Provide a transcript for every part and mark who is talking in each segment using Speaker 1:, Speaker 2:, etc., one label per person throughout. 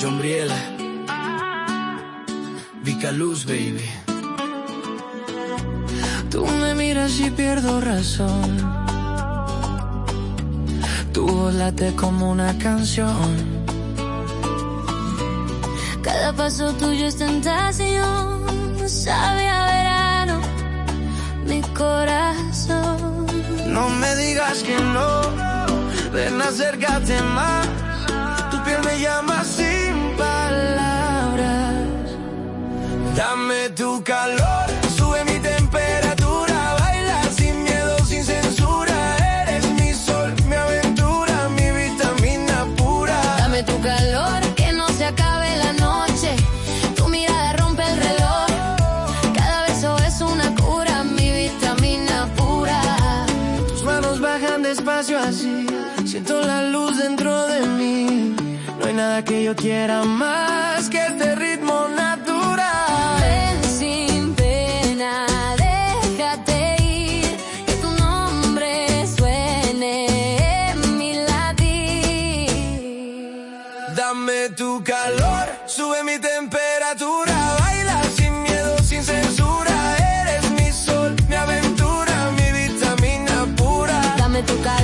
Speaker 1: John Briela. Vica Luz, baby.
Speaker 2: Tú me miras y pierdo razón. Tu voz late como una canción.
Speaker 3: Cada paso tuyo es tentación. Sabe a verano mi corazón.
Speaker 2: No me digas que no. Ven, acércate más. Dame tu calor, sube mi temperatura, baila sin miedo, sin censura. Eres mi sol, mi aventura, mi vitamina pura.
Speaker 3: Dame tu calor, que no se acabe la noche. Tu mirada rompe el reloj. Cada beso es una cura, mi vitamina pura.
Speaker 2: Tus manos bajan despacio así, siento la luz dentro de mí. No hay nada que yo quiera más que este Dame tu calor, sube mi temperatura, baila sin miedo, sin censura. Eres mi sol, mi aventura, mi vitamina pura.
Speaker 3: Dame tu calor,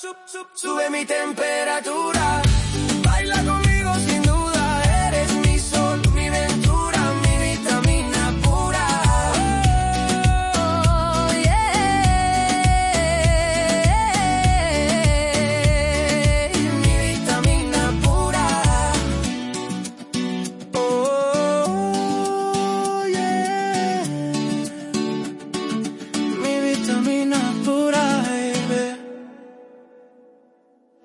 Speaker 3: Sube mi temperatura. Baila conmigo sin duda. Eres mi sol, mi ventura, mi vitamina pura.
Speaker 2: Oh,
Speaker 3: yeah. Mi vitamina pura.
Speaker 2: Oh, yeah. Mi vitamina pura.